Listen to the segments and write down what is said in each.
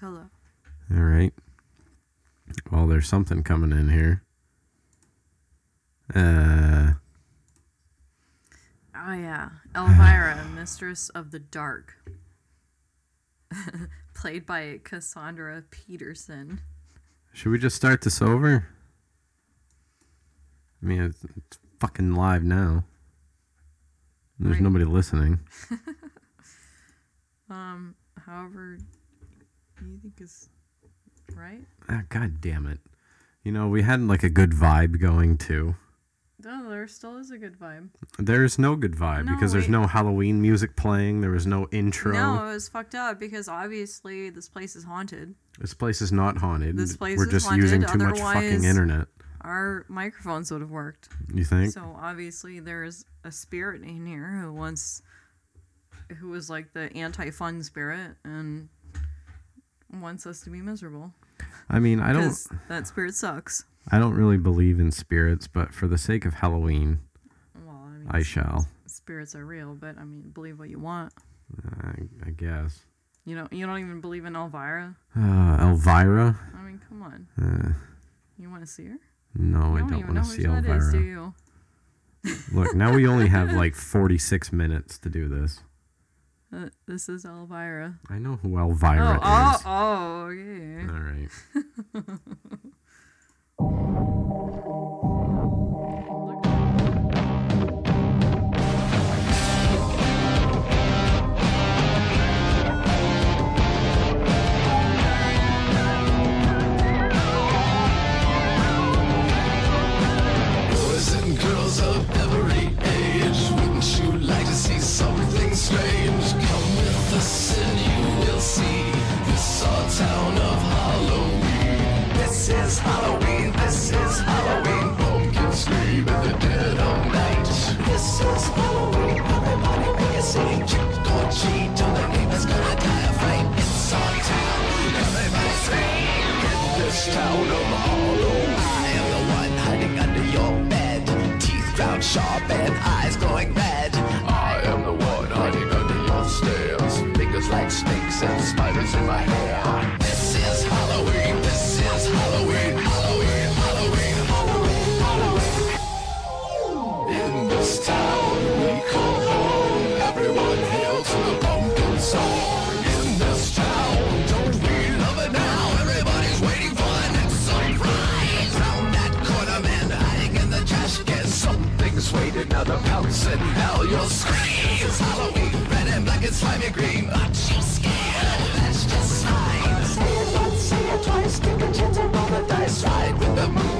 Hello. All right. Well, there's something coming in here. Uh, Oh yeah, Elvira, Mistress of the Dark, played by Cassandra Peterson. should we just start this over? I mean, it's, it's fucking live now. There's Right. nobody listening. Um, however, you think is right? Ah, God damn it. You know, we had like a good vibe going too. No, there still is a good vibe. There's no good vibe No, because there's wait. no Halloween music playing. There was no intro. No, it was fucked up because obviously this place is haunted. This place is not haunted. This place We're is just haunted, using too much fucking otherwise- internet. Our microphones would have worked. You think? So obviously there's a spirit in here who wants, was like the anti-fun spirit and wants us to be miserable. I mean, I don't. That spirit sucks. I don't really believe in spirits, but for the sake of Halloween, Well, I mean, I shall. spirits are real, but I mean, believe what you want. I, I guess. You know, you don't even believe in Elvira. Uh, Elvira? I mean, come on. Uh, You want to see her? no, I you don't want to see Elvira. is, do you? Look, now we only have like 46 minutes to do this. Uh, this is Elvira. I know who Elvira oh, is. oh, oh, okay. All right. This is Halloween, this is Halloween. Pumpkins scream in the dead of night. This is Halloween, everybody make a scene. Trick or treat, till the neighbor's gonna die of fright. It's our town, everybody scream. In this town of Halloween. I am the one hiding under your bed. Teeth round sharp and eyes glowing red. I am the one hiding under your stairs. Fingers like snakes and spiders in my hair. Now pounce and now you'll scream. It's Halloween, red and black and slimy green. Aren't you scared? That's just fine. Say it once, say it twice, take a chance and roll the dice. Ride with the moon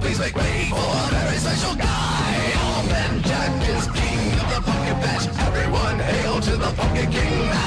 please make way for a very special guy? Almond Jack is king of the pumpkin patch. Everyone hail to the pumpkin king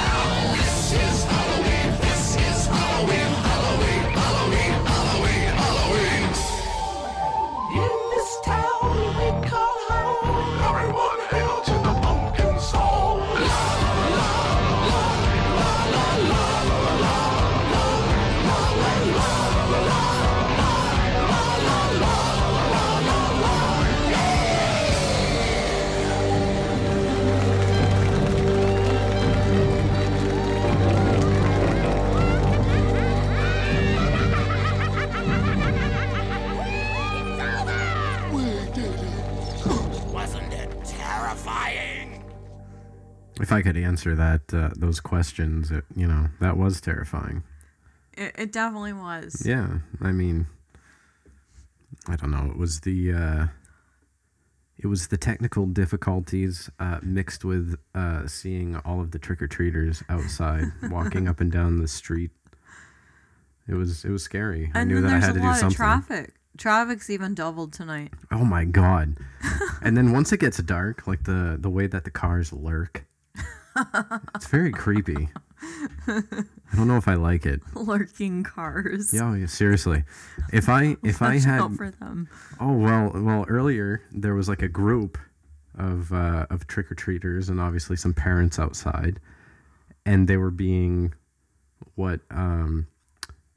I could answer that, uh, those questions, it, you know, that was terrifying. It, it definitely was. Yeah, I mean, I don't know. It was the uh, it was the technical difficulties uh, mixed with uh, seeing all of the trick or treaters outside walking up and down the street. It was it was scary. I knew that I had a to do lot something. of traffic. Traffic's even doubled tonight. Oh my god! and then once it gets dark, like the the way that the cars lurk, it's very creepy. I don't know if I like it. Lurking cars. Yeah, yeah, seriously. If I if I had out for them. Oh well, well earlier there was like a group of uh, of trick or treaters and obviously some parents outside, and they were being what um,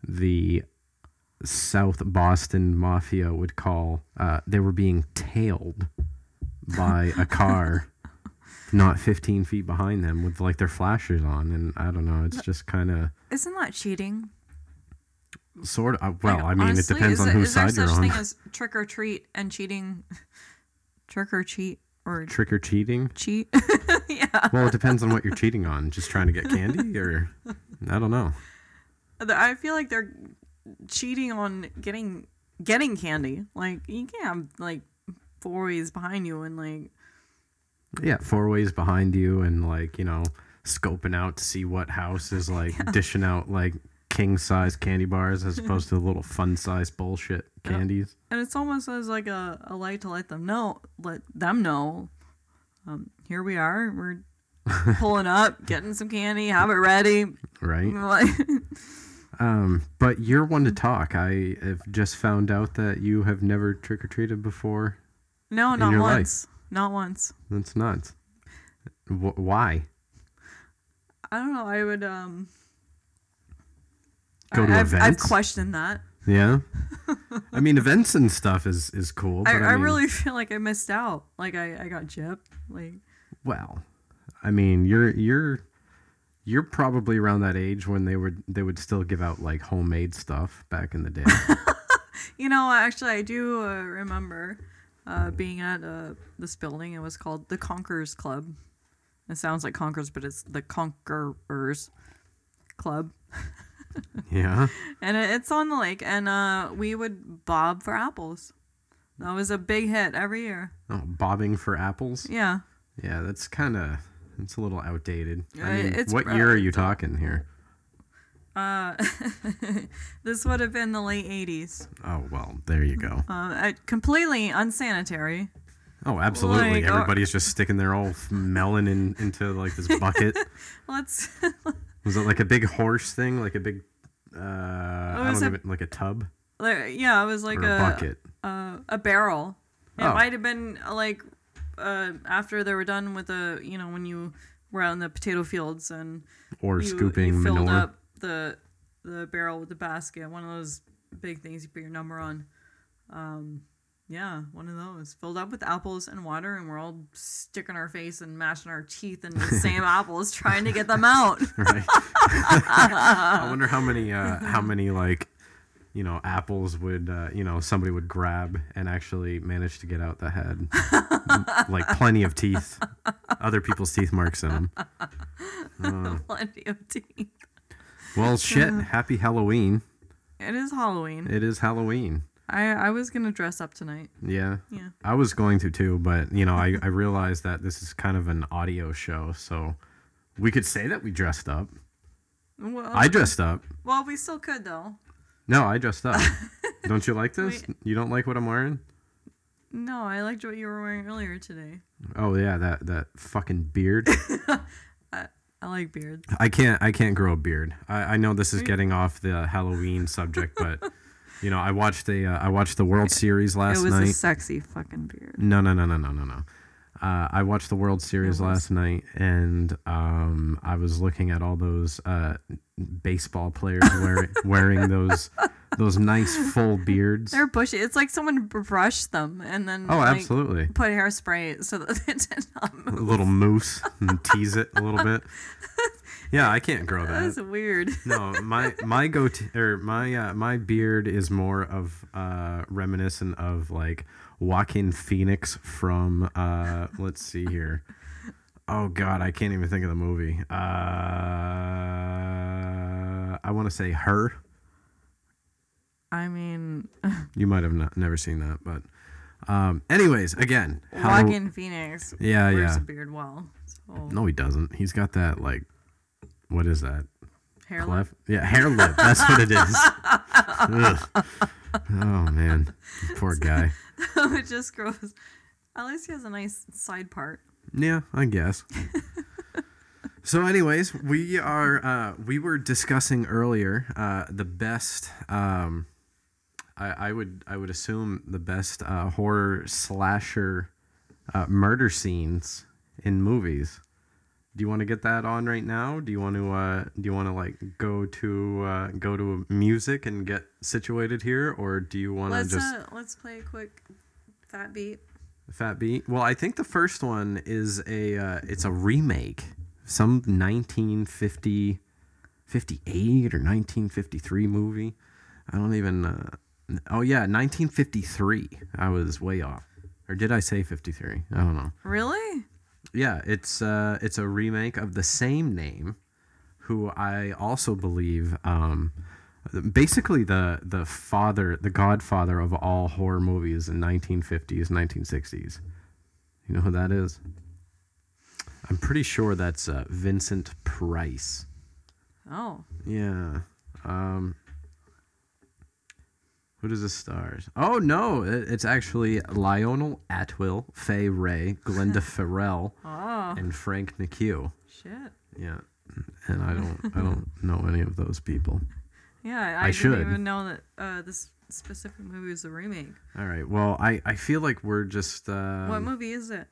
the South Boston Mafia would call uh, they were being tailed by a car not 15 feet behind them with like their flashers on and i don't know it's just kind of Isn't that cheating? sort of uh, well Like, i mean honestly, it depends on it- whose is there side you're such on thing as trick or treat and cheating? trick or cheat or trick or cheating cheat? yeah. Well, it depends on what you're cheating on. Just trying to get candy, or I don't know. I feel like they're cheating on getting getting candy. Like you can't have like four ways behind you and like Yeah, four ways behind you, and like you know, scoping out to see what house is like dishing out like king size candy bars as opposed to the little fun size bullshit candies. and it's almost as like a, a light to let them know let them know um, here we are we're pulling up getting some candy have it ready Right. Um, but you're one to talk. I have just found out that you have never trick or treated before. no not your life. Not once That's nuts. Wh- why? i don't know i would um Go to I, I've, I've questioned that Yeah. I mean, events and stuff is is cool. But I, I, I mean, really feel like i missed out like i, I got gypped like Well, I mean, you're you're you're probably around that age when they would they would still give out like homemade stuff back in the day. You know, actually, I do uh, remember uh, being at uh, this building. It was called the Conquerors Club. It sounds like Conquerors, but it's the Conquerors Club. yeah. And it, it's on the lake, and uh, we would bob for apples. That was a big hit every year. Oh, bobbing for apples. Yeah. Yeah, that's kind of it's a little outdated. Uh, I mean, it's what year are you talking here? Uh, this would have been the late 80s. Oh well, there you go. Uh, completely unsanitary. Oh, absolutely. like, uh, Everybody's just sticking their old melon in into like this bucket. Let's. Was it like a big horse thing, like a big, uh, I don't a- even like a tub like, yeah, it was like or a, a, bucket? uh, a barrel. It Oh. might have been uh, like uh, after they were done with the, you know, when you were out in the potato fields and Or you, scooping you filled manure? up the the barrel with the basket. One of those big things you put your number on. Um, yeah, one of those filled up with apples and water, and we're all sticking our face and mashing our teeth in the same apples, trying to get them out. right? I wonder how many, uh, how many like, you know, apples would, uh, you know, somebody would grab and actually manage to get out the head, like plenty of teeth, other people's teeth marks in them. Plenty of teeth. Well, shit. Uh, Happy Halloween! It is Halloween. It is Halloween. I I was gonna dress up tonight. Yeah. Yeah. I was going to too, but you know, I, I realized that this is kind of an audio show, so we could say that we dressed up. Well, I dressed up. well, we still could though. No, I dressed up. don't you like this? You don't like what I'm wearing? No, I liked what you were wearing earlier today. Oh yeah, that that fucking beard. I like beards. I can't I can't grow a beard. I, I know this is getting off the Halloween subject, but you know, I watched the uh, I watched the World Series last night. it was night. a sexy fucking beard. No, no, no, no, no, no, no. Uh, I watched the World Series last night, and um, I was looking at all those uh, baseball players wearing wearing those those nice full beards. They're bushy. It's like someone brushed them and then oh, like, absolutely. put hairspray so that it did not A little moose and tease it a little bit. Yeah, I can't grow that. That's weird. No, my my go or my uh, my beard is more of uh, reminiscent of like Joaquin Phoenix from uh, let's see here. Oh God, I can't even think of the movie. Uh, I want to say her. I mean, You might have not, never seen that, but um, anyways, again, how- Joaquin Phoenix Yeah, wears yeah. a beard well. So No, he doesn't. He's got that like, what is that? hair lip. Yeah, hair lip. That's what it is. Ugh. Oh man, poor guy. it just grows. At least he has a nice side part. Yeah, I guess. so, anyways, we are uh, we were discussing earlier uh, the best. Um, I, I would I would assume the best uh, horror slasher uh, murder scenes in movies. Do you want to get that on right now? Do you want to uh, do you want to like go to uh, go to music and get situated here, or do you want to just uh, let's play a quick fat beat. Fat Beat. Well, I think the first one is a uh, it's a remake, some 1950, 58 or 1953 movie. I don't even. Oh yeah, 1953. I was way off, or did I say 53? I don't know. Really? Yeah, it's uh, it's a remake of the same name, who I also believe, um, basically the the father, the godfather of all horror movies in 1950s, 1960s. You know who that is? I'm pretty sure that's uh, Vincent Price. Oh, Yeah. Um, who does this stars? Oh no, it, it's actually Lionel Atwill, Fay Wray, Glenda Farrell, oh, and Frank McHugh. shit. Yeah, and I don't I don't know any of those people. Yeah, I, I didn't should. even know that uh, this specific movie was a remake. All right. Well, I, I feel like we're just uh, what movie is it?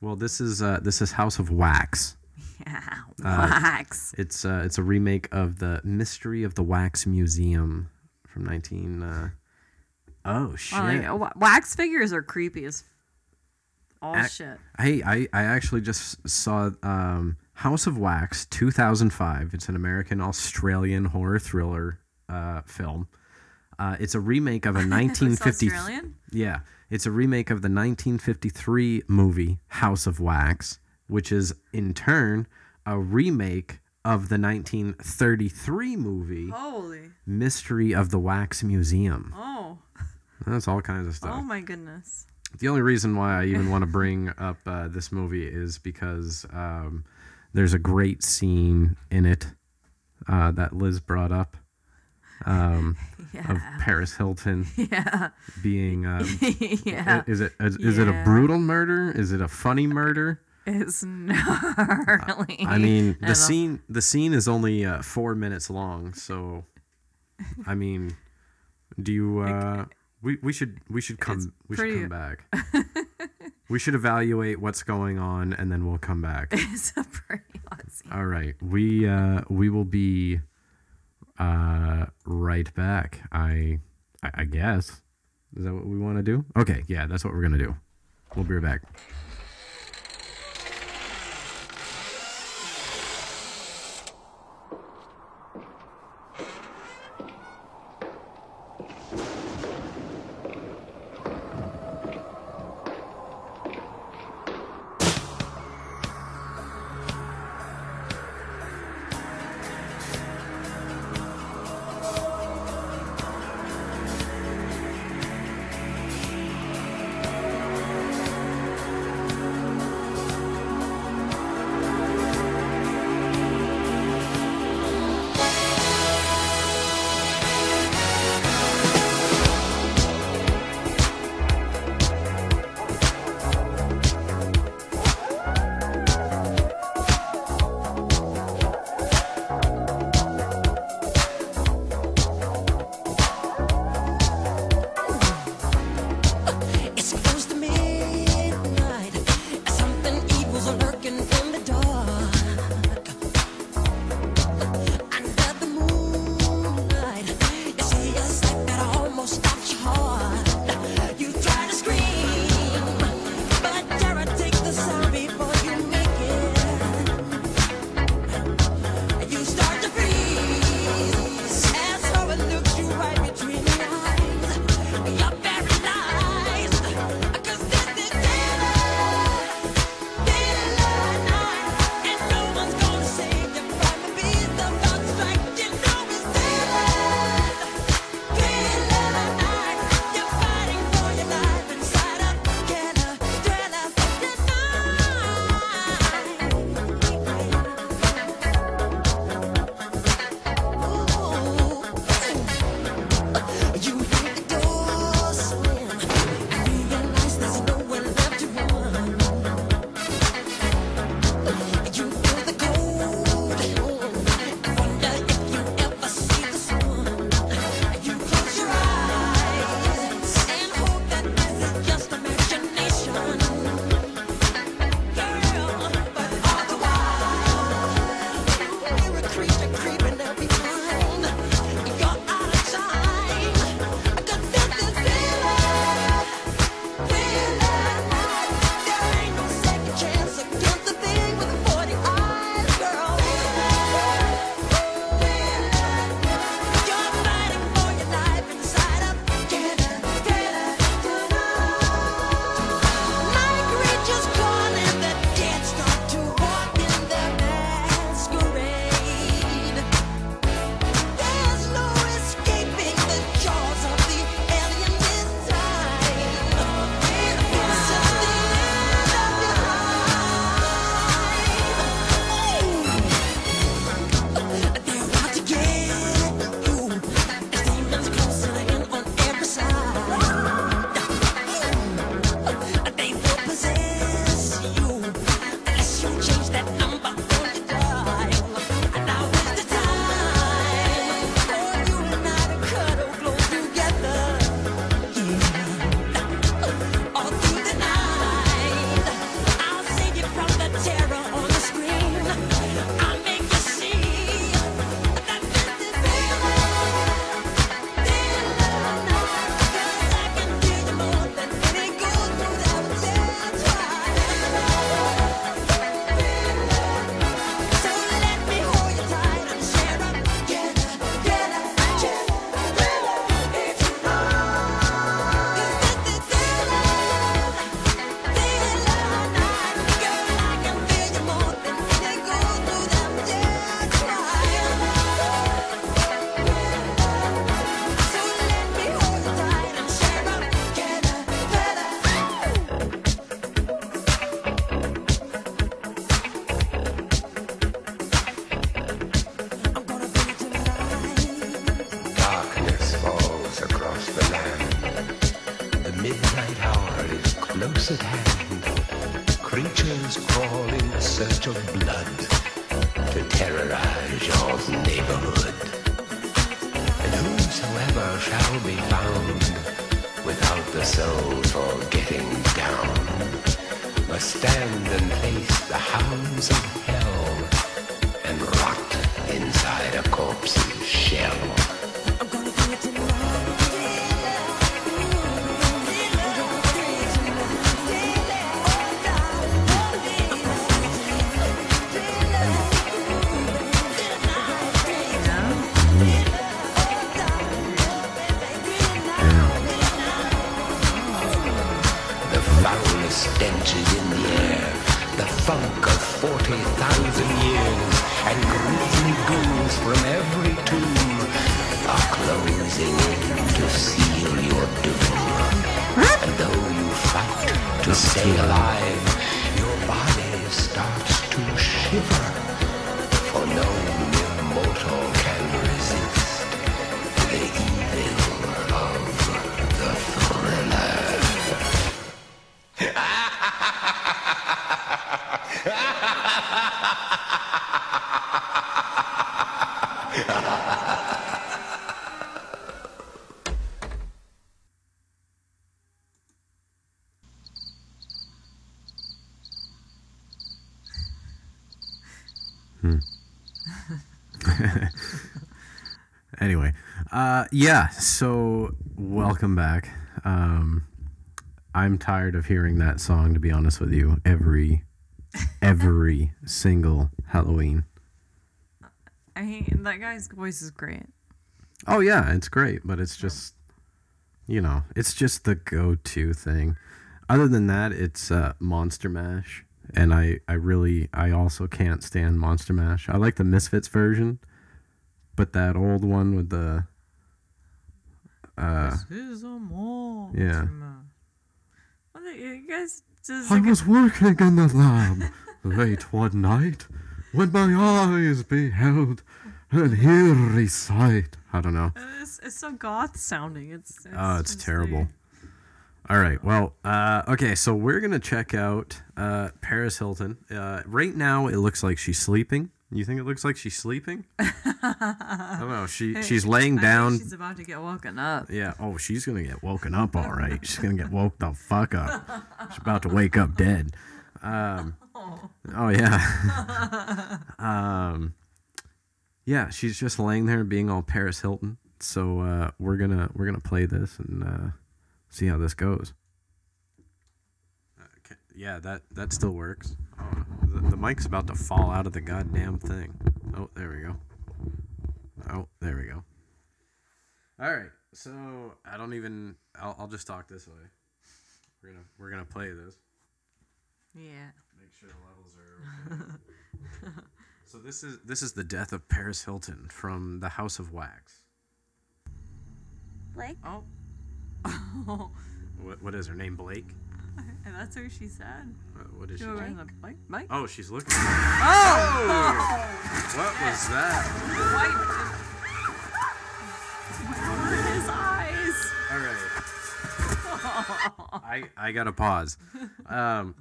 well. This is uh, this is House of Wax. Yeah, Uh, wax. It's uh, it's a remake of the Mystery of the Wax Museum from 19. Oh shit! Well, like, wax figures are creepy as all Ac- shit. Hey, I, I actually just saw um, House of Wax 2005. It's an American Australian horror thriller uh, film. Uh, it's a remake of a It's 1950. Australian. Yeah, it's a remake of the 1953 movie House of Wax, which is in turn a remake of the 1933 movie Holy. Mystery of the Wax Museum. Oh. That's all kinds of stuff. Oh my goodness. The only reason why I even want to bring up uh, this movie is because um, there's a great scene in it uh, that Liz brought up um, of Paris Hilton Yeah. being. Um, yeah. Is it is, is it a brutal murder? Is it a funny murder? It's gnarly. I mean, the scene the scene is only uh, four minutes long, so I mean, do you? Uh, we we should we should come we should come back. we should evaluate what's going on, and then we'll come back. It's a pretty scene. All right, we uh, we will be uh, right back. I, I I guess is that what we want to do? Okay, yeah, that's what we're gonna do. We'll be right back. To shiver, yeah. So welcome back. Um, I'm tired of hearing that song. To be honest with you, every every single Halloween. I hate that guy's voice is great. Oh yeah, it's great, but it's just you know, it's just the go-to thing. Other than that, it's uh, Monster Mash, and I I really I also can't stand Monster Mash. I like the Misfits version, but that old one with the uh, This is a monster. Yeah. the, you guys just I like was working in the lab late one night when my eyes beheld an eerie sight. I don't know. it's, it's so goth sounding. It's, it's Oh, it's terrible. All right. Well, uh, okay. So we're gonna check out uh, Paris Hilton. Uh, right now, it looks like she's sleeping. You think it looks like she's sleeping? I don't know. She she's laying down. she's about to get woken up. Yeah. Oh, she's gonna get woken up. All right. She's gonna get woke the fuck up. She's about to wake up dead. Um, oh yeah. um, yeah. She's just laying there being all Paris Hilton. So uh, we're gonna we're gonna play this and uh, see how this goes. Yeah, that that still works. Oh, the, the mic's about to fall out of the goddamn thing. Oh, there we go. Oh, there we go. All right. So I don't even. I'll, I'll just talk this way. We're gonna we're gonna play this. Yeah. Make sure the levels are. Okay. so this is this is the death of Paris Hilton from the House of Wax. Blake? Oh. What, what is her name? Blake. and that's what she said. Uh, what is she? She was the Mike? Mike? Oh, she's looking. Oh! What was that? White. His eyes. All right. I I gotta pause. Um,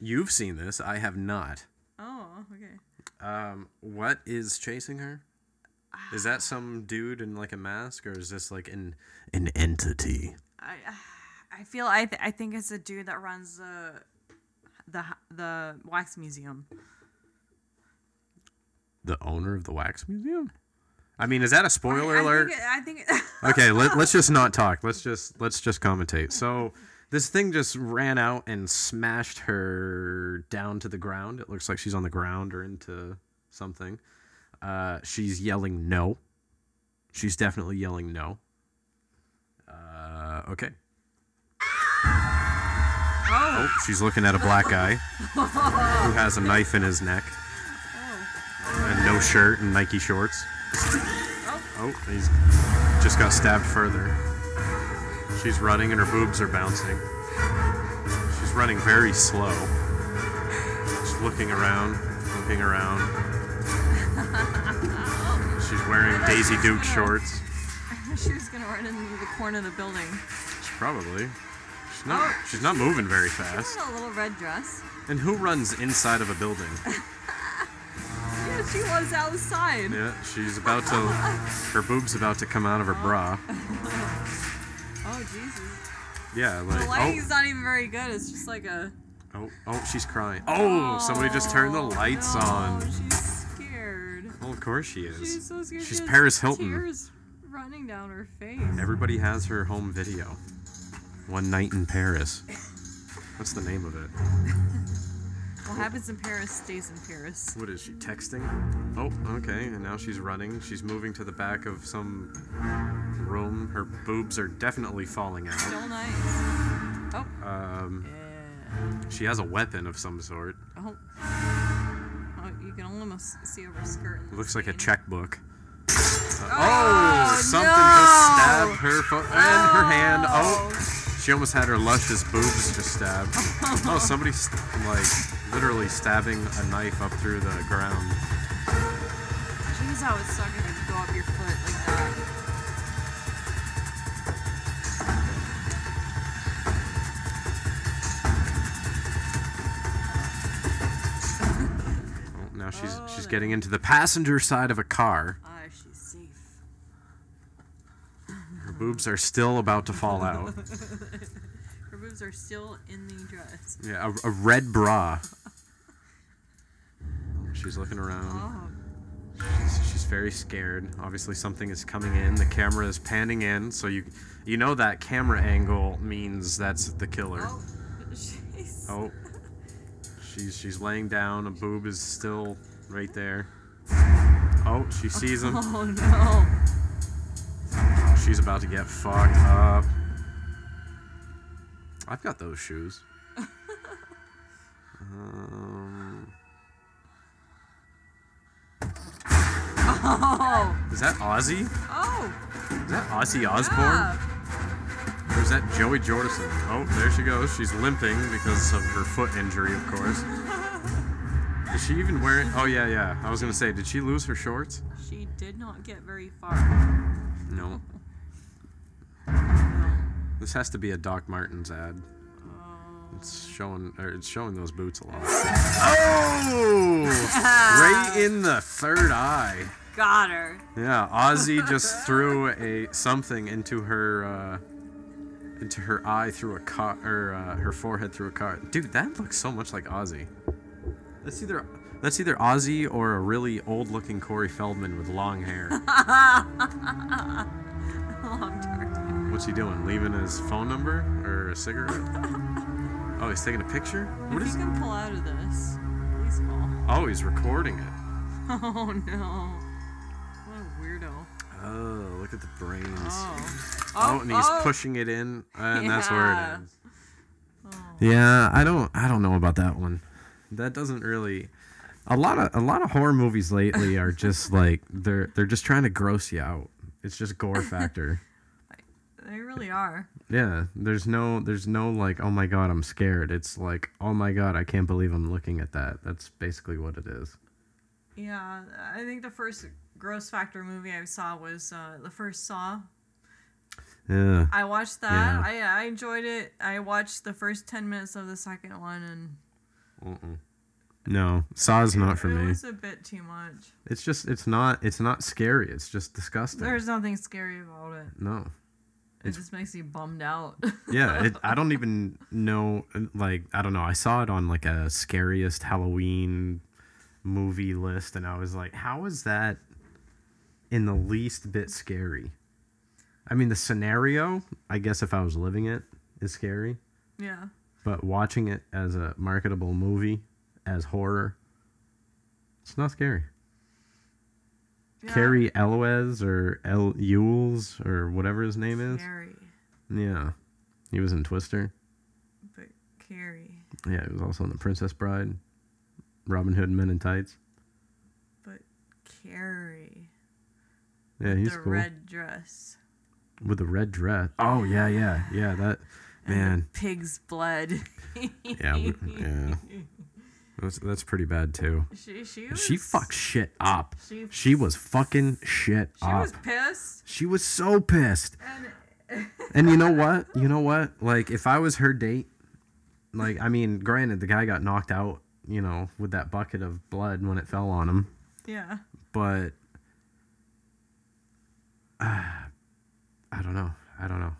you've seen this. I have not. Oh, okay. Um, what is chasing her? Is that some dude in like a mask, or is this like an an entity? I I feel I th- I think it's a dude that runs the the the wax museum. The owner of the wax museum? I mean, is that a spoiler I alert? Think it, I think it, okay, let, let's just not talk. Let's just let's just commentate. So this thing just ran out and smashed her down to the ground. It looks like she's on the ground or into something. Uh, she's yelling no. She's definitely yelling no. Uh, okay. Oh, she's looking at a black guy who has a knife in his neck and no shirt and Nike shorts. Oh, he's just got stabbed further. She's running and her boobs are bouncing. She's running very slow. She's looking around, looking around. She's wearing Daisy Duke shorts. she was gonna run into the corner of the building. She probably. She's She's not, she's not moving very fast. She's in a little red dress. And who runs inside of a building? Yeah, she was outside. Yeah, she's about to. Her boob's about to come out of her bra. Oh Jesus. Yeah, like. The like oh. lighting's not even very good. It's just like a. oh, oh, oh, she's crying. Oh, somebody just turned the oh, lights no, on. She's scared. Well, of course she is. She's so scared. She's Paris Hilton. Tears running down her face. Everybody has her home video. One night in Paris. What's the name of it? What happens in Paris stays in Paris. What is she texting? Oh, okay. And now she's running. She's moving to the back of some room. Her boobs are definitely falling out. Still nice. Oh. Um, Yeah. she has a weapon of some sort. Oh. Oh, you can almost see over her skirt. in It this looks like a checkbook. Uh, Oh, oh, something no! just stabbed her foot and her hand. Oh. She almost had her luscious boobs just stabbed. Oh, somebody st- like literally stabbing a knife up through the ground. Jeez, how it suck if it go up your foot like that. Oh, now she's she's getting into the passenger side of a car. Ah, she's safe. Her boobs are still about to fall out. Her boobs are still in the dress. Yeah, a, a red bra. She's looking around. She's, she's very scared. Obviously, something is coming in. The camera is panning in, so you you know that camera angle means that's the killer. oh, jeez. Oh, she's she's laying down. A boob is still right there. Oh, she sees him. Oh no. She's about to get fucked up. I've got those shoes. um, Oh. is that Ozzy? Oh. Is that Ozzy Osbourne? Yeah. Or is that Joey Jordison? Oh, there she goes. She's limping because of her foot injury, of course. Is she even wearing? Oh yeah, yeah. I was gonna say, did she lose her shorts? She did not get very far. No. This has to be a Doc Martens ad. It's showing, or it's showing those boots a lot. Oh! right in the third eye. Got her. Yeah, Ozzy just threw a something into her, uh, into her eye through a car, or uh, her forehead through a car. Dude, that looks so much like Ozzy. That's either that's either Ozzy or a really old-looking Corey Feldman with long hair. Long term. What's he doing? Leaving his phone number or a cigarette? Oh, he's taking a picture. What If is? you can pull out of this, please call. Oh, he's recording it. Oh no. What a weirdo. Oh, look at the brains. Oh. Oh, and he's oh. pushing it in, and that's where Yeah. it is. Oh. Yeah, I don't, I don't know about that one. That doesn't really. A lot of a lot of horror movies lately are just like they're they're just trying to gross you out. It's just gore factor. They really are. yeah, there's no there's no like oh my god I'm scared. It's like oh my god I can't believe I'm looking at that. That's basically what it is. Yeah, I think the first gross factor movie I saw was uh, the first Saw. Yeah. I watched that. Yeah. I I enjoyed it. I watched the first ten minutes of the second one, and No, Saw's not for it me. was a bit too much. It's just it's not it's not scary. It's just disgusting. There's nothing scary about it. no. It just makes you bummed out. Yeah, it, I don't even know. Like, I don't know. I saw it on like a scariest Halloween movie list, and I was like, how is that in the least bit scary? I mean, the scenario, I guess if I was living it, is scary, yeah. but watching it as a marketable movie, as horror, it's not scary. Yeah. Cary Elwes or El Yules or whatever his name is. Carrie, Yeah. He was in Twister. but Carrie, Yeah, he was also in The Princess Bride, Robin Hood Men in Tights. but Carrie. Yeah, he's the cool. red dress. With the red dress. Oh, yeah, yeah, yeah, that, and man. Pig's blood. Yeah, yeah. That's, that's pretty bad, too. She she was, She fucked shit up. She- She was fucking shit She up. was pissed. She was so pissed. And And you know what? You know what? Like if I was her date, like I mean, granted the guy got knocked out, you know, with that bucket of blood when it fell on him, Yeah. but uh, I don't know. I don't know.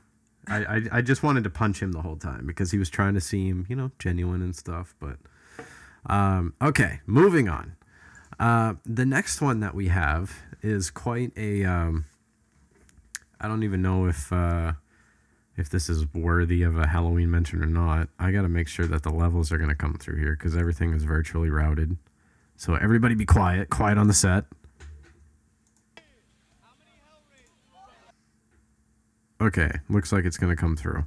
I, I I just wanted to punch him the whole time because he was trying to seem, you know, genuine and stuff, but um okay, moving on. Uh the next one that we have is quite a um I don't even know if uh if this is worthy of a Halloween mention or not. I got to make sure that the levels are going to come through here cuz everything is virtually routed. So everybody be quiet, quiet on the set. Okay, looks like it's going to come through.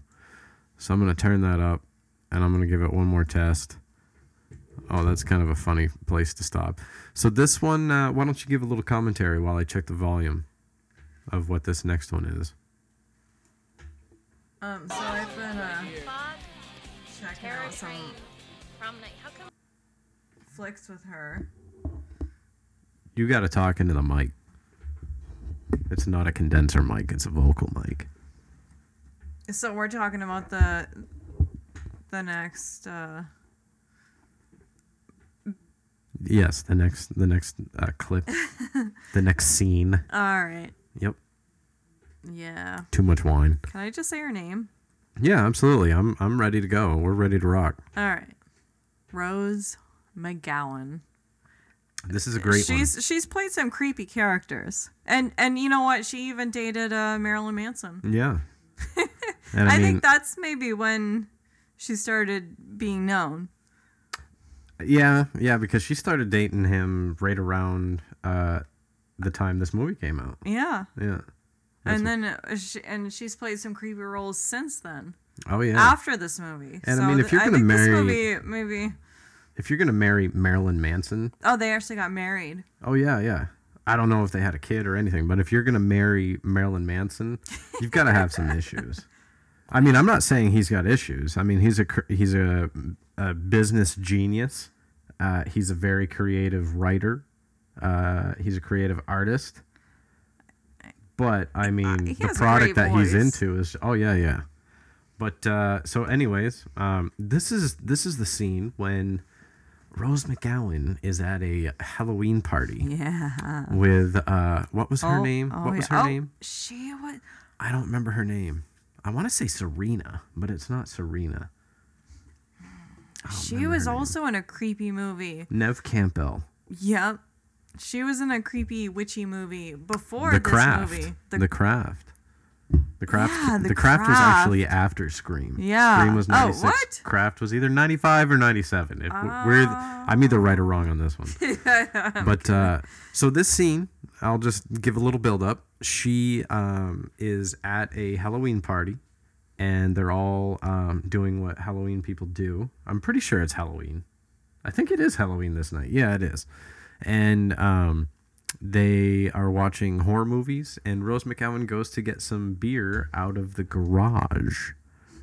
So I'm going to turn that up and I'm going to give it one more test. Oh, that's kind of a funny place to stop. So this one, uh, why don't you give a little commentary while I check the volume of what this next one is? Um. So I've been uh, checking out some Prom night. How come? flicks with her. You got to talk into the mic. It's not a condenser mic, it's a vocal mic. So we're talking about the the next. uh Yes, the next the next uh, clip, the next scene. All right. Yep, Yeah. too much wine. Can I just say her name? Yeah, absolutely. I'm I'm ready to go. We're ready to rock. All right. Rose McGowan. This is a great she's one. she's played some creepy characters, and and you know what? She even dated uh, Marilyn Manson. Yeah. And I, I, mean, think that's maybe when she started being known. Yeah, yeah, because she started dating him right around uh, the time this movie came out. Yeah, Yeah. That's and then uh, she, and she's played some creepy roles since then. Oh yeah. After this movie, And I mean, if you're gonna marry- movie, maybe. if you're gonna marry Marilyn Manson, Oh, they actually got married. oh yeah, yeah. I don't know if they had a kid or anything, but if you're gonna marry Marilyn Manson, you've got to have some issues. I mean, I'm not saying he's got issues. I mean, he's a he's a, a business genius. Uh, he's a very creative writer. Uh, he's a creative artist. But I mean, he the product that he's into is oh yeah yeah. But uh, so, anyways, um, this is this is the scene when Rose McGowan is at a Halloween party Yeah. with uh, what was her Oh, name? oh, what was her Oh, name? She what? I don't remember her name. I want to say Serena, but it's not Serena. She was also in a creepy movie. Neve Campbell. Yep. She was in a creepy witchy movie before The this Craft. movie. The, Craft. The Craft. Yeah, the, The Craft, was actually after Scream. Yeah. Scream was Oh, 96. what? Craft was either 95 or 97. If we're I'm either right or wrong on this one. but uh, so this scene, I'll just give a little build up. She um, is at a Halloween party, and they're all um, doing what Halloween people do. I'm pretty sure it's Halloween. I think it is Halloween this night. Yeah, it is. And um, they are watching horror movies, and Rose McGowan goes to get some beer out of the garage.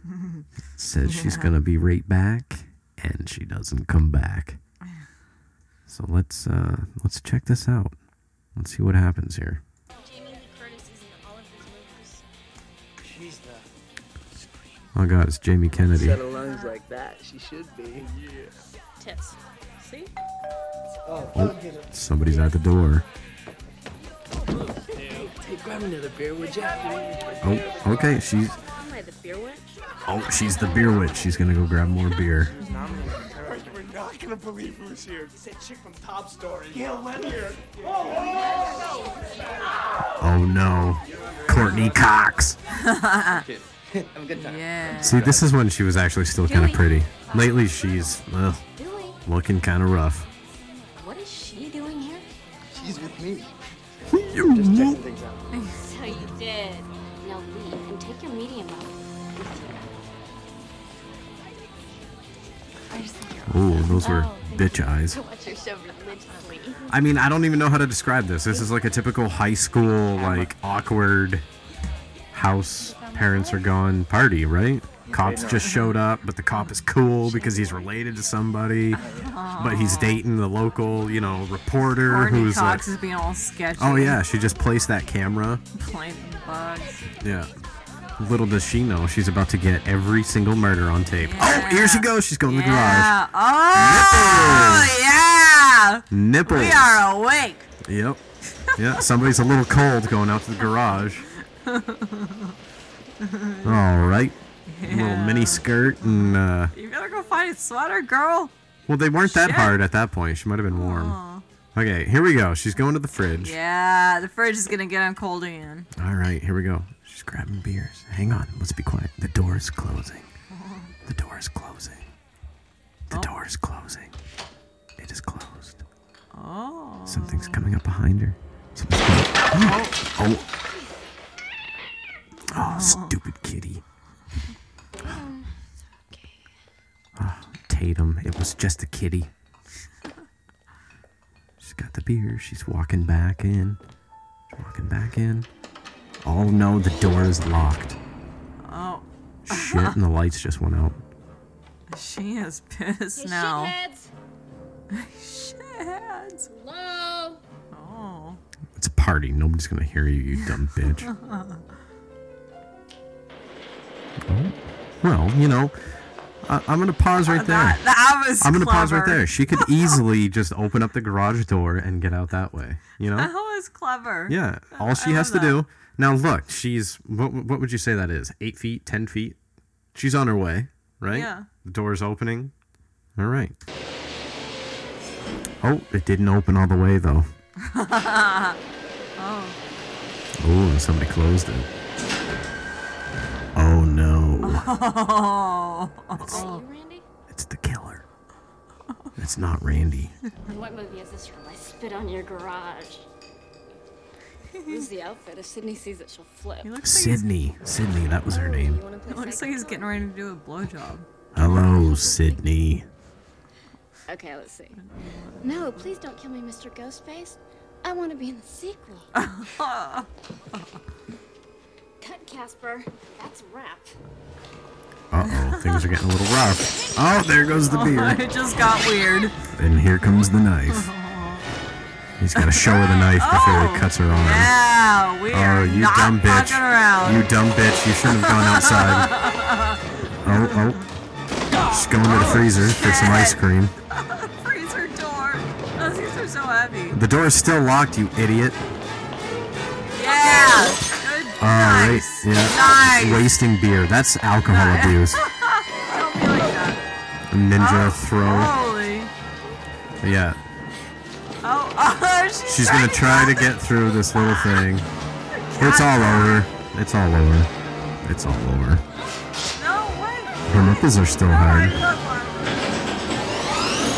Says she's gonna be right back, and she doesn't come back. So let's uh, let's check this out. Let's see what happens here. Oh God, it's Jamie Kennedy. set of lungs like that. She should be. Tits. See? Oh, oh somebody's at the door. Hey, grab another beer, would ya? Oh, okay, she's Am I the beer witch? oh she's the beer witch. She's gonna go grab more beer. You're not gonna believe who's here. It's that chick from Top Story. Gale here. Oh no, Courteney Cox. Have a good time. Yeah. See, this is when she was actually still kind of pretty. Lately, she's well, Billy, looking kind of rough. what is she doing here? She's with me. You Just checking things out. So you did. Now leave and take your medium up with you. I just think you're Oh, those were Oh. bitch eyes. so watch your show religiously. I mean, I don't even know how to describe this. This is like a typical high school, like awkward house parents are gone party, right? Cops just showed up, but the cop is cool because he's related to somebody, but he's dating the local, you know, reporter Courteney who's like, is being all sketchy. oh yeah, she just placed that camera. Planting bugs. Yeah. Little does she know she's about to get every single murder on tape. Oh, here she goes. She's going to the garage. Yeah. Oh, yeah. Nipples. We are awake. Yep. Yeah, somebody's a little cold going out to the garage. All right. Little mini skirt and uh You better go find a sweater, girl. well they weren't that Shit. hard at that point. She might have been warm. Okay, here we go. She's going to the fridge. Yeah, the fridge is gonna get on cold again. All right, here we go. She's grabbing beers. Hang on, let's be quiet. The door is closing. The door is closing. The door is closing. It is closed. Oh. Something's coming up behind her. Something's coming. Oh. Oh, oh, stupid kitty. Oh, Tatum, it was just a kitty. She's got the beer. She's walking back in. She's walking back in. Oh no, the door is locked. Oh, Shit, and the lights just went out. she is pissed Hey, now. shitheads! Shit. Hello? Oh. It's a party. Nobody's gonna hear you, you dumb bitch. Well, you know, I, I'm gonna pause right there. That, that was I'm gonna pause right there. She could easily just open up the garage door and get out that way. You know? That was clever. Yeah. All she has to do now. Look, she's what? What would you say that is? Eight feet? Ten feet? She's on her way, right? Yeah. The door's opening. All right. Oh, it didn't open all the way though. Oh. Oh, and somebody closed it. Oh! Oh. It's, Are you Randy? it's the killer. It's not Randy. In what movie is this from? I spit on your garage. Who's the outfit? If Sidney sees it, she'll flip. He looks like he's, Sidney. Sidney, that was her name. You it looks like he's getting ready to do a blowjob. Hello, Sidney. Okay, let's see. No, please don't kill me, Mr. Ghostface. I want to be in the sequel. Cut, Casper. That's a wrap. Uh oh, things are getting a little rough. Oh, there goes the beer. it just got weird. And here comes the knife. He's got to show her the knife before he cuts her arm. Yeah, we Oh, are you not dumb bitch. around. You dumb bitch. You shouldn't have gone outside. Oh, oh. She's going to the freezer for some ice shit. cream. freezer door. Those things are so heavy. The door is still locked, you idiot. Yeah. All right. nice. Yeah. Nice. Wasting beer. That's alcohol abuse. Don't be like that. Ninja Oh, throw. Holy. Yeah. Oh, oh she's, She's gonna try to get through this little thing. It's all over. It's all over. It's all over. No way. Her nipples are still hard.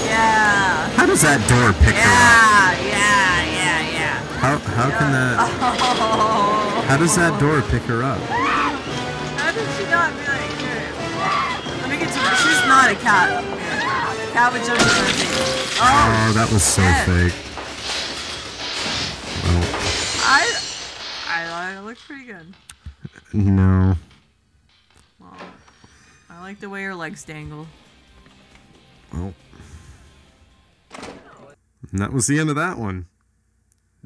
Yeah. How does that door pick her up? Yeah. Yeah. Yeah. Yeah. How how can that? Oh. How does that door pick her up? How did she not be like? Here. Let me get to her. She's not a cat. Cat would jump her face. Oh. Oh, that was so shit. fake. Well, I. I it looked pretty good. no. Well, I like the way her legs dangle. Well, and that was the end of that one.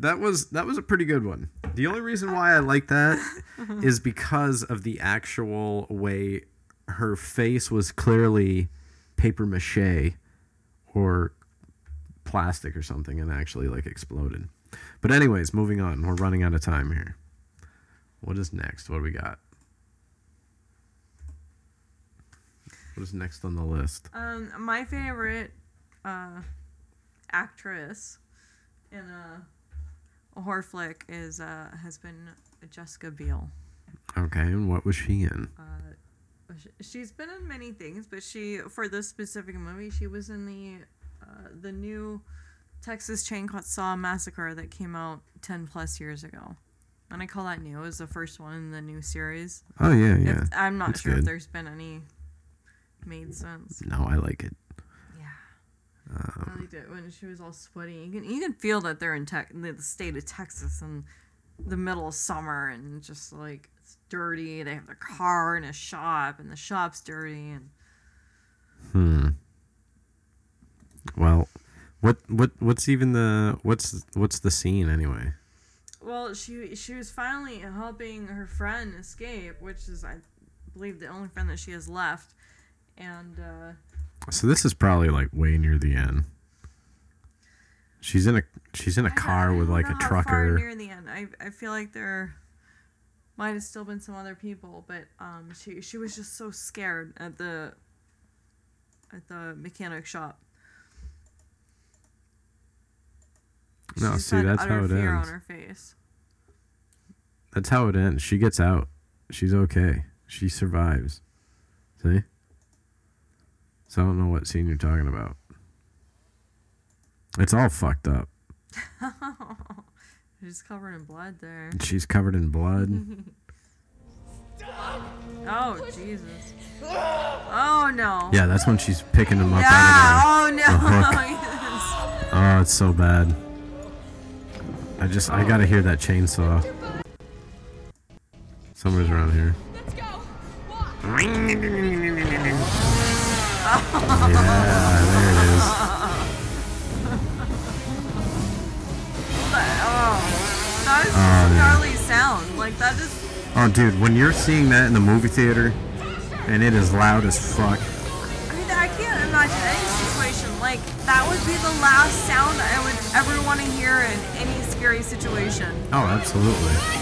That was that was a pretty good one. The only reason why I like that is because of the actual way her face was clearly paper mache or plastic or something and actually like exploded. But anyways, moving on. We're running out of time here. What is next? What do we got? What is next on the list? Um, my favorite uh, actress in a, a horror flick is uh, has been Jessica Biel. Okay, and what was she in? Sh- She's been in many things, but she for this specific movie, she was in the uh, the new Texas Chainsaw Massacre that came out ten plus years ago. And I call that new. It was the first one in the new series. Oh yeah, If- yeah. I'm not sure if there's been any made sense. No, I like it. Yeah. I liked it when she was all sweaty. You can you can feel that they're in tech, the the state of Texas in the middle of summer and just like it's dirty. They have their car in a shop and the shop's dirty and Hmm. Well, what what what's even the what's what's the scene anyway? Well, she she was finally helping her friend escape, which is I believe the only friend that she has left. And uh, So this is probably like way near the end. She's in a she's in a car with like a I don't know how far trucker. near the end. I I feel like there might have still been some other people, but um, she she was just so scared at the at the mechanic shop. She No, see that's how it ends. on her face. That's how it ends. She gets out. She's okay. She survives. See? So I don't know what scene you're talking about. It's all fucked up. She's covered in blood there. She's covered in blood. Oh Jesus! Oh no! yeah, that's when she's picking him up Yeah! out Oh the hook. no! yes. Oh, it's so bad. I just I gotta hear that chainsaw. Somebody's around here. Let's go. Yeah, there it is. Oh, that is um, just a yeah. gnarly sound. Like that is. Oh, dude, when you're seeing that in the movie theater, and it is loud as fuck. I mean, I can't imagine any situation like that would be the last sound I would ever want to hear in any scary situation. Oh, absolutely.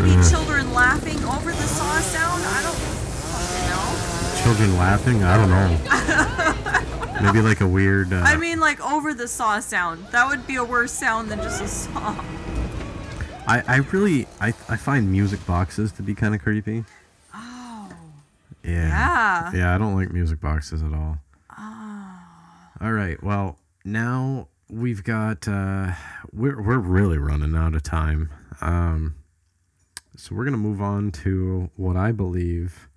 Maybe Uh. children laughing over the saw sound. I don't fucking know. Children laughing? I don't know. Maybe like a weird. Uh, I mean, like over the saw sound. That would be a worse sound than just a saw. I, I really I, I find music boxes to be kind of creepy. Oh. Yeah. Yeah. Yeah, I don't like music boxes at all. Oh. All right. Well, now we've got uh we're we're really running out of time. Um so we're going to move on to what I believe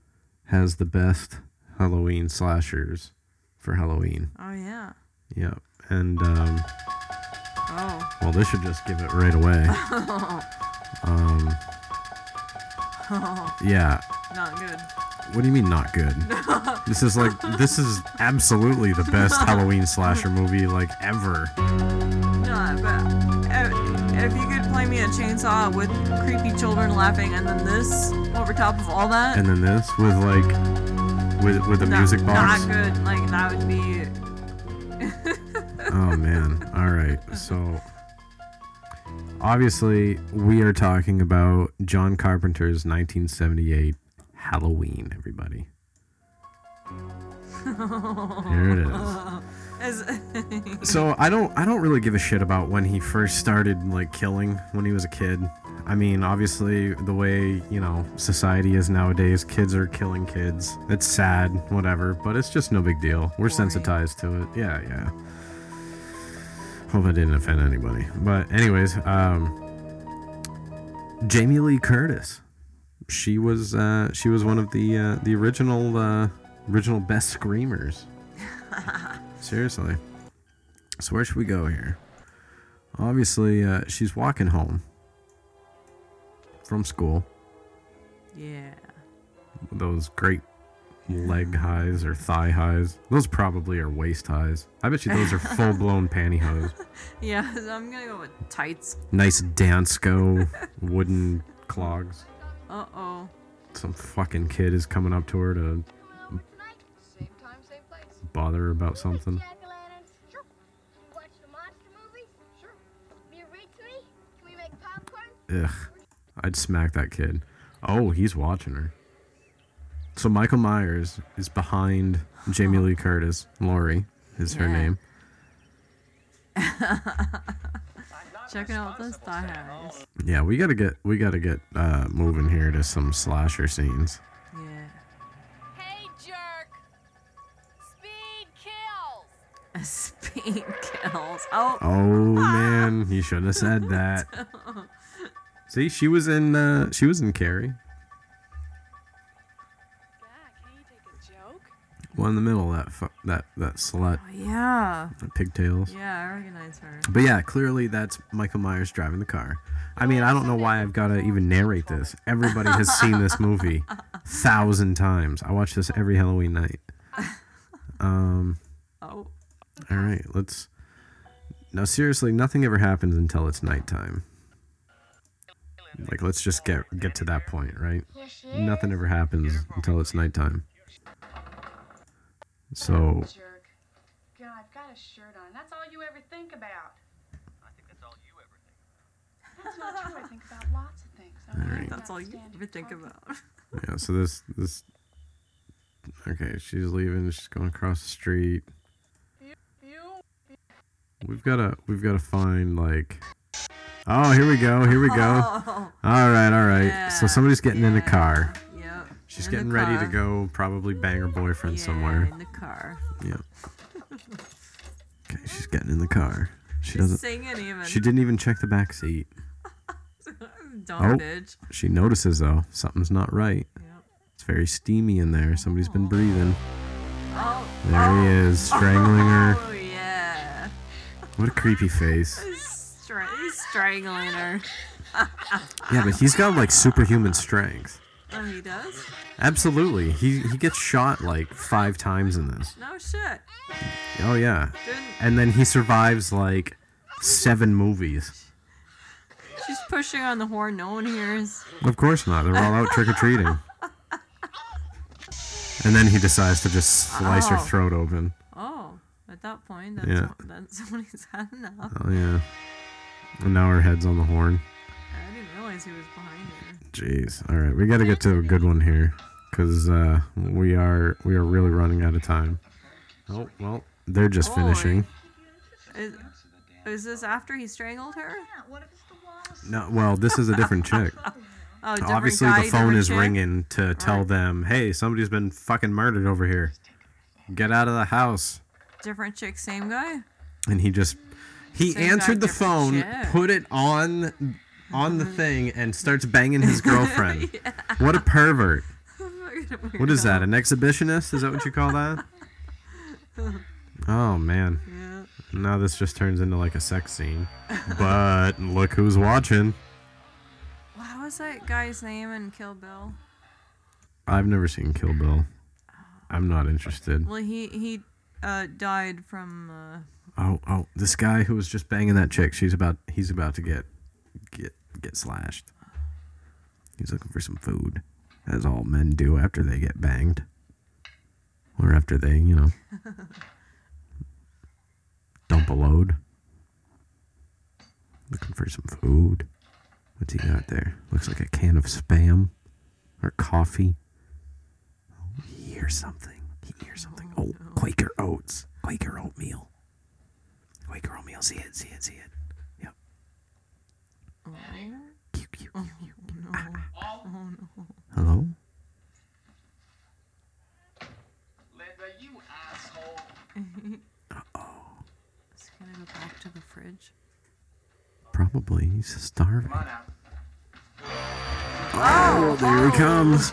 has the best Halloween slashers for Halloween. Oh yeah. Yep. And um Oh. well, this should just give it right away. Um Yeah. Not good. What do you mean not good? this is like this is absolutely the best Halloween slasher movie like ever. No, but uh, if you could play me a chainsaw with creepy children laughing and then this over top of all that, And then this with like with with a no- music box. Not good. Like that would be. Oh man. All right. So obviously we are talking about John Carpenter's 1978 Halloween, everybody. Here it is. So I don't I don't really give a shit about when he first started like killing when he was a kid. I mean, obviously the way, you know, society is nowadays, kids are killing kids. It's sad, whatever, but it's just no big deal. We're sensitized to it. Yeah, yeah. Hope I didn't offend anybody. But anyways, um Jamie Lee Curtis. She was uh she was one of the uh the original uh original best screamers. Seriously. So where should we go here? Obviously, uh, she's walking home from school. yeah. Those great leg highs or thigh highs. Those probably are waist highs. I bet you those are full blown pantyhose. Yeah, so I'm gonna go with tights. Nice Dansko wooden clogs. Uh oh. Some fucking kid is coming up to her to bother about something. Sure. Can we watch the monster movies? Sure. Can you read to me? Can we make popcorn? Ugh. I'd smack that kid. Oh, he's watching her. So Michael Myers is behind Jamie Lee Curtis. Laurie is her Yeah. name. Checking out those thigh highs. Yeah, we gotta get we gotta get uh, moving here to some slasher scenes. Speed kills. Oh. Oh man, you shouldn't have said that. See, she was in uh, she was in Carrie. can you take a joke? One in the middle, that fu- that that slut, Yeah. the pigtails. Yeah, I recognize her. But yeah, clearly that's Michael Myers driving the car. I mean, I don't know why I've got to even narrate this. Everybody has seen this movie thousand times. I watch this every Halloween night. Um, Oh. All right, let's. Now, seriously, nothing ever happens until it's nighttime. Like, let's just get get to that point, right? Nothing ever happens until it's nighttime. So, God, I've got a shirt on. That's all you ever think about. I think that's all you ever think. That's not true. I think about lots of things. All right. That's all you ever think about. yeah, so this this. Okay, she's leaving. She's going across the street. We've got to we've got to find like. Oh, here we go. Here we go. Oh, All right, all right. yeah, so somebody's getting in the car. Yep. She's in getting ready to go. Probably bang her boyfriend Yeah, somewhere. in the car. Yep. Okay, she's getting in the car. She She's doesn't. singing even. She didn't even check the back seat. Oh, bitch. she notices though something's not right. Yep. It's very steamy in there. Somebody's been breathing. Oh. There he is, strangling her. Oh. What a creepy face. He's, he's strangling her. Yeah, but he's got like superhuman strength. Oh, he does? Absolutely. He he gets shot like five times in this. No shit. Oh yeah. Didn't- And then he survives like seven movies. She's pushing on the horn. No one hears. Of course not. They're all out trick or treating. And then he decides to just slice her Oh. throat open. At that point, that's, Yeah. that's somebody's had enough. Oh yeah. And now her head's on the horn. I didn't realize he was behind her. Jeez. All right, we got to get to a good one here, because uh, we are we are really running out of time. Oh well, they're just finishing. Is, is this after he strangled her? No, well, this is a different chick. Oh, Obviously, guy, the phone is chick? ringing to tell them, "Hey, somebody's been fucking murdered over here. Get out of the house." Different chick, same guy. And he just he Same guy, answered the phone, chick. put it on on the mm-hmm. thing, and starts banging his girlfriend. What a pervert! What is that? An exhibitionist? Is that what you call that? Oh man. Yeah. Now this just turns into like a sex scene. But look who's watching. What was that guy's name in Kill Bill? I've never seen Kill Bill. Oh. I'm not interested. Well, he he uh, died from. Uh, Oh, oh, this guy who was just banging that chick, she's about he's about to get get get slashed. He's looking for some food, as all men do after they get banged. Or after they, you know, dump a load. Looking for some food. What's he got there? Looks like a can of spam or coffee. Oh, he hears something. He hears something. Oh, Quaker oats. Quaker oatmeal. Quaker oatmeal. See it, see it, see it. Yep. oh, Cute, cute, oh, no. Ah, ah. Oh, no. Hello? Lynda, you asshole. Is he gonna go back to the fridge? Probably. He's starving. Come on out. Oh, there he oh. comes.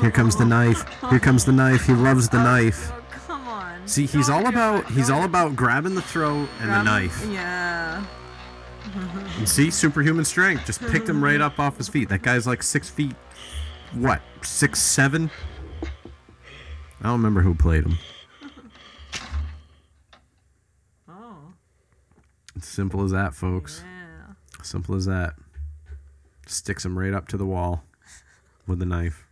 Here comes the knife. Here comes the knife. He loves the oh, knife. Oh, come on. See, he's all about he's all about grabbing the throat and the Grab him- knife. Yeah. And see, superhuman strength just picked him right up off his feet. That guy's like six feet. What? Six seven? I don't remember who played him. Oh. It's simple as that, folks. Yeah. Simple as that. Sticks him right up to the wall with the knife.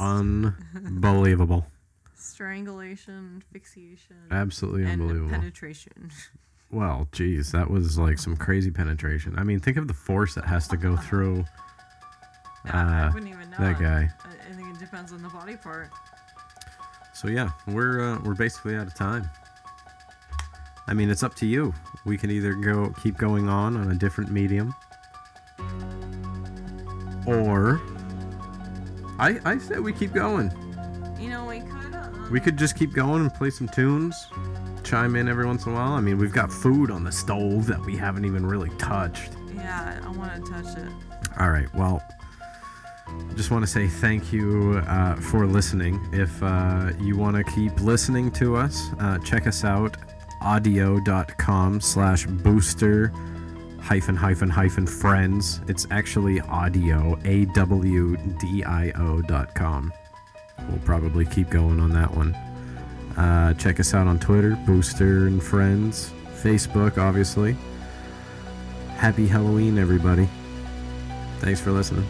Unbelievable. Strangulation, fixation. Absolutely and unbelievable. penetration. Well, geez, that was like some crazy penetration. I mean, think of the force that has to go through I uh, wouldn't even know. that guy. I, I think it depends on the body part. So yeah, we're uh, we're basically out of time. I mean, it's up to you. We can either go keep going on on a different medium, or I I say we keep going. You know, we could. Uh, We could just keep going and play some tunes, chime in every once in a while. I mean, we've got food on the stove that we haven't even really touched. yeah, I want to touch it. All right. Well, just want to say thank you uh, for listening. If uh, you want to keep listening to us, uh, check us out awdio.com slash booster hyphen hyphen hyphen friends. It's actually audio, A W D I O dot com. We'll probably keep going on that one. Uh, check us out on Twitter, Booster and Friends, Facebook, obviously. Happy Halloween, everybody. Thanks for listening.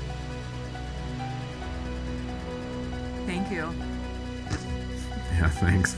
Thank you. yeah, thanks.